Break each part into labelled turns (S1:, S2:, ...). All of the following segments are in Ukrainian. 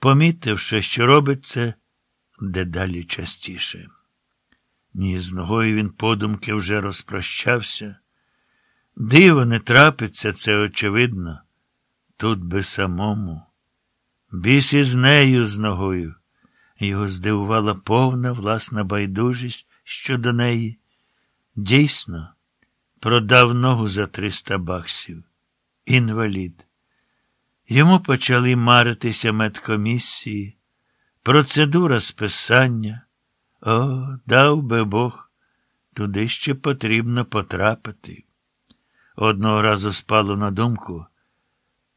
S1: помітивши, що робить це дедалі частіше. Ні, з ногою він подумки вже розпрощався. Диво не трапиться, це очевидно. Тут би самому. Біс із нею з ногою. Його здивувала повна власна байдужість щодо неї. Дійсно, продав ногу за триста баксів. Інвалід. Йому почали маритися медкомісії, процедура списання. О, дав би Бог, туди ще потрібно потрапити. Одного разу спало на думку,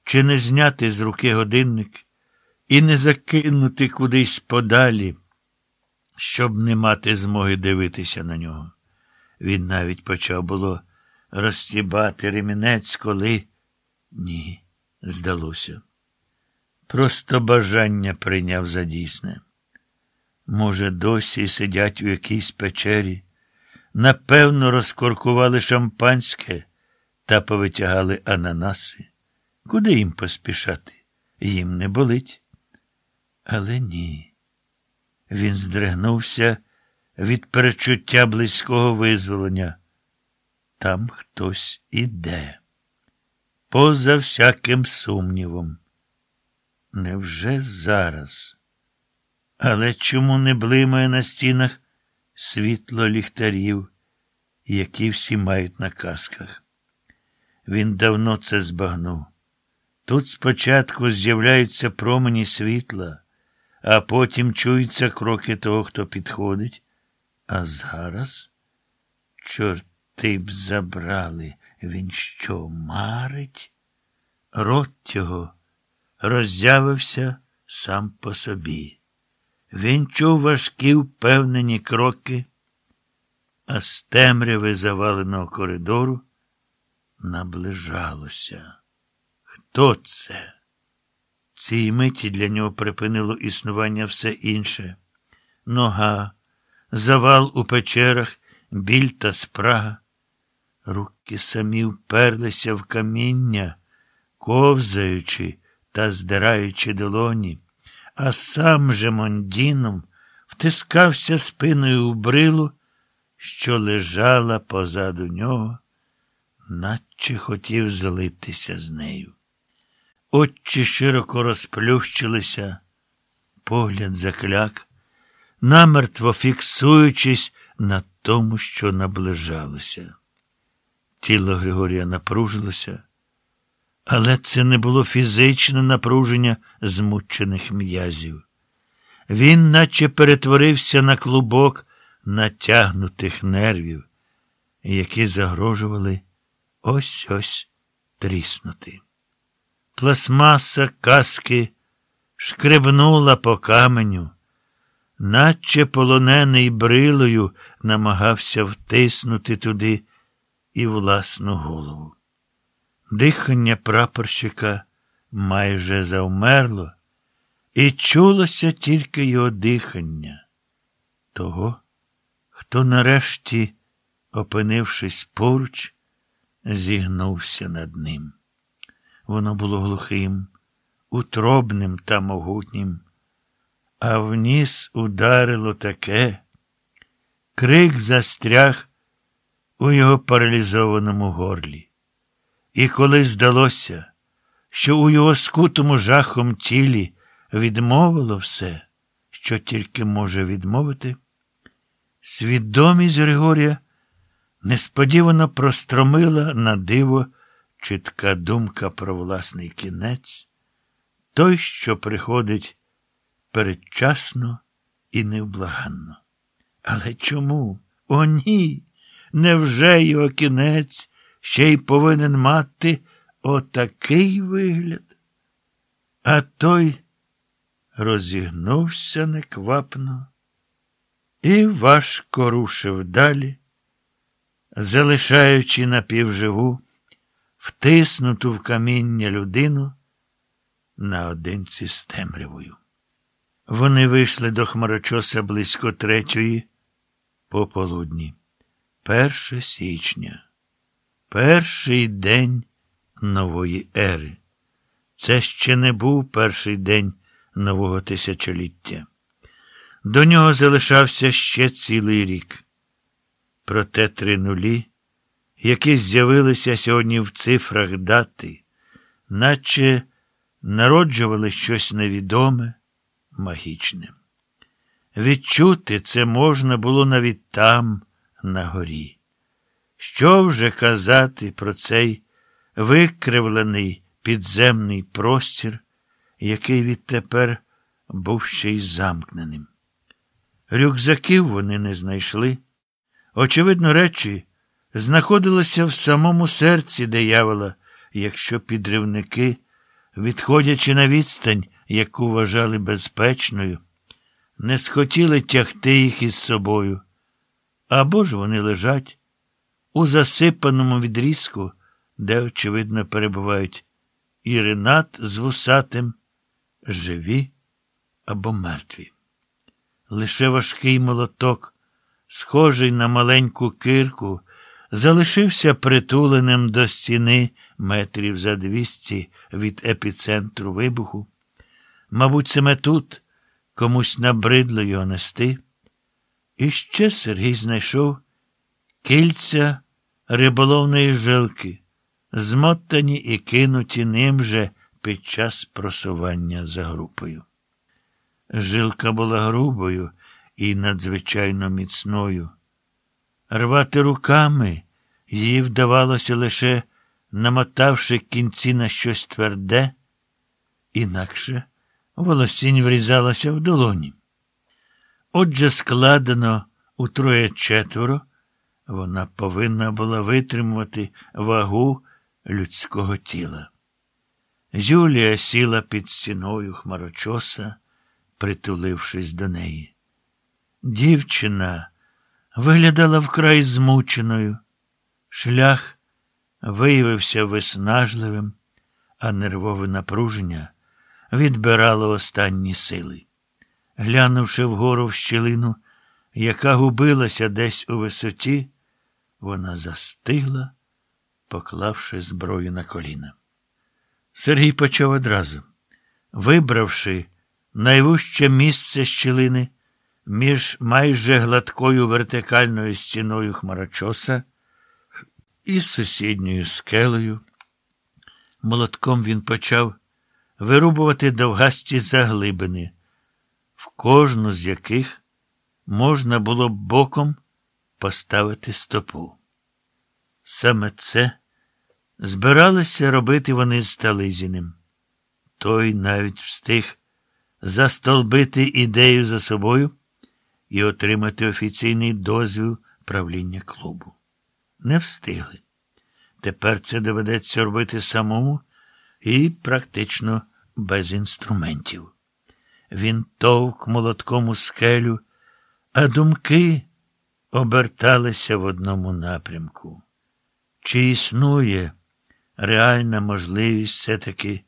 S1: чи не зняти з руки годинник і не закинути кудись подалі, щоб не мати змоги дивитися на нього. Він навіть почав було розстібати ремінець, коли ні, здалося. Просто бажання прийняв за дійсне. Може, досі сидять у якійсь печері, напевно, розкоркували шампанське та повитягали ананаси. Куди їм поспішати? Їм не болить. Але ні. Він здригнувся від перечуття близького визволення. Там хтось іде. Поза всяким сумнівом. Невже зараз? Але чому не блимає на стінах світло ліхтарів, які всі мають на касках? Він давно це збагнув. Тут спочатку з'являються промені світла, а потім чуються кроки того, хто підходить. А зараз чорти б забрали. Він що, марить? Рот його роззявився сам по собі. Він чув важкі впевнені кроки, а з темряви заваленого коридору наближалося. Хто це? Цій миті для нього припинило існування все інше. Нога, завал у печерах, біль та спрага. Руки самі вперлися в каміння, ковзаючи та здираючи долоні, а сам же Мондіном втискався спиною у брилу, що лежала позаду нього, наче хотів злитися з нею. Очі широко розплющилися, погляд закляк, намертво фіксуючись на тому, що наближалося. Тіло Григорія напружилося, але це не було фізичне напруження змучених м'язів. Він наче перетворився на клубок натягнутих нервів, які загрожували ось ось тріснути. Пластмаса каски шкребнула по каменю, наче полонений брилою намагався втиснути туди і власну голову. Дихання прапорщика майже завмерло, і чулося тільки його дихання, того, хто нарешті, опинившись поруч, зігнувся над ним. Воно було глухим, утробним та могутнім, а в ніс ударило таке, крик застряг у його паралізованому горлі. І коли здалося, що у його скутому жахом тілі відмовило все, що тільки може відмовити, свідомість Григорія несподівано простромила на диво чітка думка про власний кінець, той, що приходить передчасно і невблаганно. Але чому? О, ні! Невже його кінець ще й повинен мати отакий вигляд? А той розігнувся неквапно і важко рушив далі, залишаючи напівживу, втиснуту в каміння людину наодинці з темрявою. Вони вийшли до хмарочоса близько третьої пополудні. Перше січня, перший день нової ери. Це ще не був перший день нового тисячоліття. До нього залишався ще цілий рік. Проте три нулі, які з'явилися сьогодні в цифрах дати, наче народжували щось невідоме, магічне. Відчути це можна було навіть там, на горі. Що вже казати про цей викривлений підземний простір, який відтепер був ще й замкненим? Рюкзаків вони не знайшли. Очевидно, речі знаходилися в самому серці диявола, якщо підривники, відходячи на відстань, яку вважали безпечною, не схотіли тягти їх із собою. Або ж вони лежать у засипаному відрізку, де, очевидно, перебувають і Ренат з вусатим, живі або мертві. Лише важкий молоток, схожий на маленьку кирку, залишився притуленим до стіни метрів за двісті від епіцентру вибуху. Мабуть, саме тут комусь набридло його нести. І ще Сергій знайшов кільця риболовної жилки, змотані і кинуті ним же під час просування за групою. Жилка була грубою і надзвичайно міцною. Рвати руками їй вдавалося лише намотавши кінці на щось тверде, інакше волосінь врізалася в долоні. Отже, складено утроє четверо, вона повинна була витримувати вагу людського тіла. Юлія сіла під стіною хмарочоса, притулившись до неї. Дівчина виглядала вкрай змученою. Шлях виявився виснажливим, а нервове напруження відбирало останні сили. Глянувши вгору в щілину, яка губилася десь у висоті, вона застигла, поклавши зброю на коліна. Сергій почав одразу, вибравши найвуще місце щілини між майже гладкою вертикальною стіною хмарочоса і сусідньою скелею. Молотком він почав вирубувати довгасті заглибини, кожну з яких можна було б боком поставити стопу. Саме це збиралися робити вони з Тализіним. Той навіть встиг застолбити ідею за собою і отримати офіційний дозвіл правління клубу. Не встигли. Тепер це доведеться робити самому і практично без інструментів. Він товк молотком у скелю, а думки оберталися в одному напрямку. Чи існує реальна можливість все-таки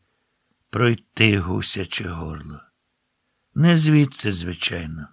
S1: пройти гусяче горло? Не звідси, звичайно.